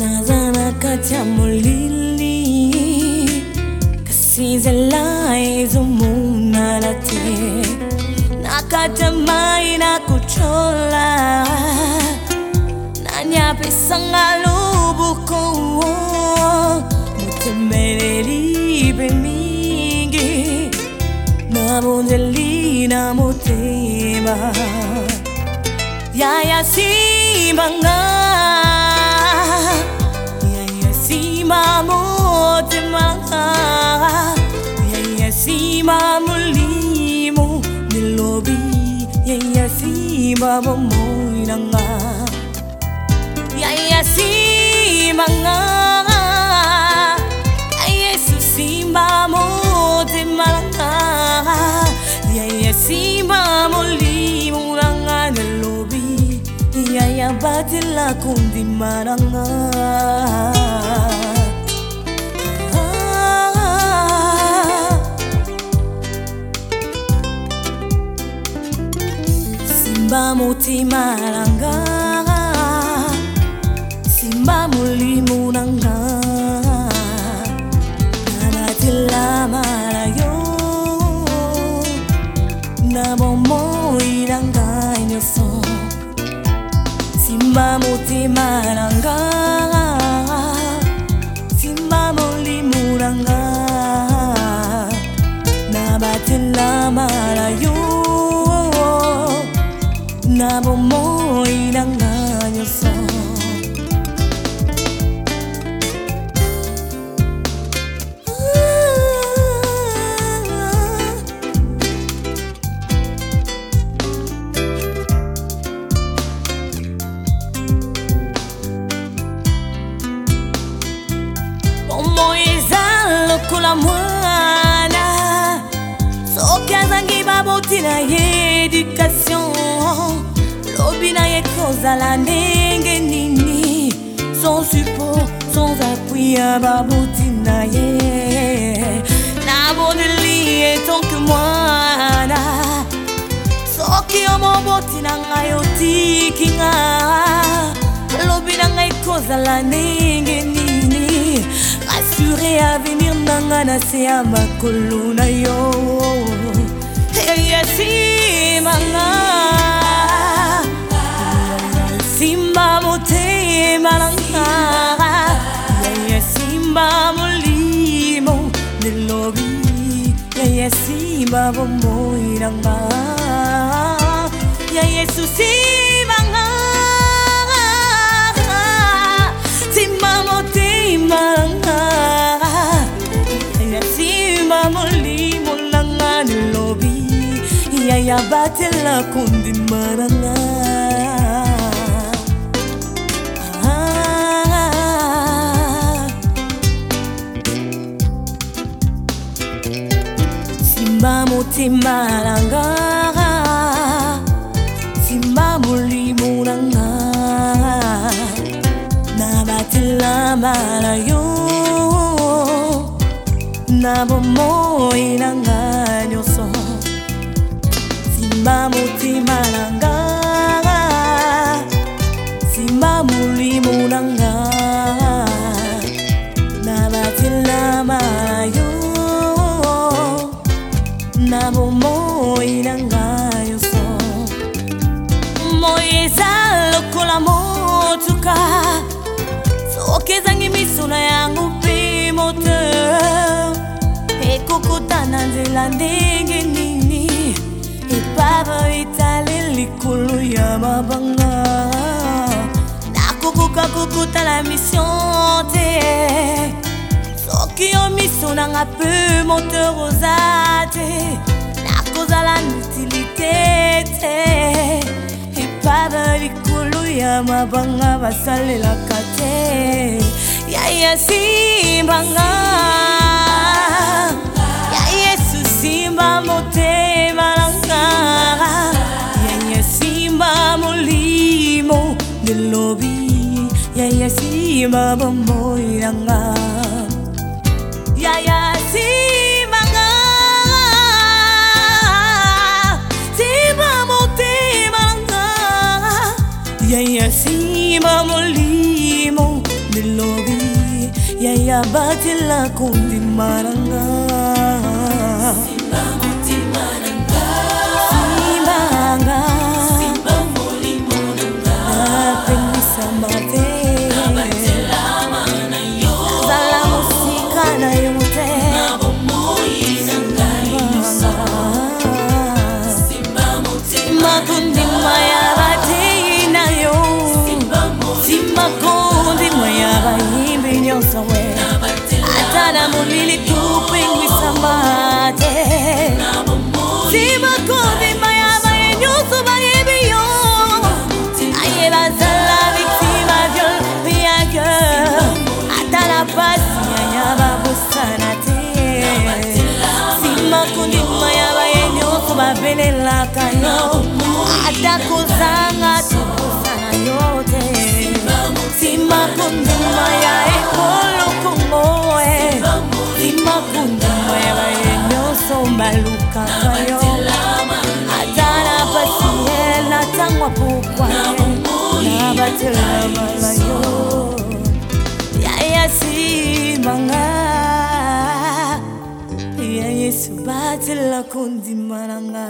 naza na kati ya molili kasi nzela ezomonana te na kati ya mai nakocola nani apesanga loboko motemeleli mpe mingi nabondeli na motema yaya simbanga nsima motema yeye nsima molimo nelobi yeye nsima bomoi na nga yeye nsima nga yesu nsima motema na nga yeye nsima molimo na nga nelobi yaya batela kondima na nga motema na nga simba molimo na nga nanatilama na yo na bomoi na ngai nyonso simba motema na ngai 나보모이랑나였어 ntina ye edukation lobi na ye kozala ndenge nini sans support sans appui ya baboti na ye nabondeli ye tonke mwana soki yo moboti na ngai otiki nga lobi na ngai kozala ndenge nini rassure avenir na ngai na se ya makolo na yo na motema na nga yeye simba molimo nelobi yeye simba bomoi na nga ya yesu simba nga simba motema na nga yeye simba molimo na nga nelobi yaya batela kondima na nga simba motema na nga simba molimo na nga na batilama na yo na bomoi na nga nyonso simba motema na nga na nzela ndenge nini epava etali likolo ya mabanga nakokoka kokutala misio te soki yo miso nanga mpe moteur oza te nakozala nutilité te epava likolo ya mabanga basalelaka te yaya simbanga simba motema na ngara yeye simba molimo lilobi yeye simba bomoi na ngara yaya simba ngara simba motema na ngara yeye simba molimo lilobi yaya batila kundima na ngara simba motima na nga simba nga simba molimo na nga napengisa mabe abatelama na yo zala mosika na yo mote na bomoi na ngai nyonso simba motima makondima ya batei na yo simba kondima ya bayimbi nyonso we ata na molili nabelelaka yo atako zanga tokosana yo te nsima konduma ya ekolo kongo e nsima konduma ya baye nyonso balukaka yo ata na pasi ye na ntango apokwa ye na batelama na yo yaya simanga atela kondima na nga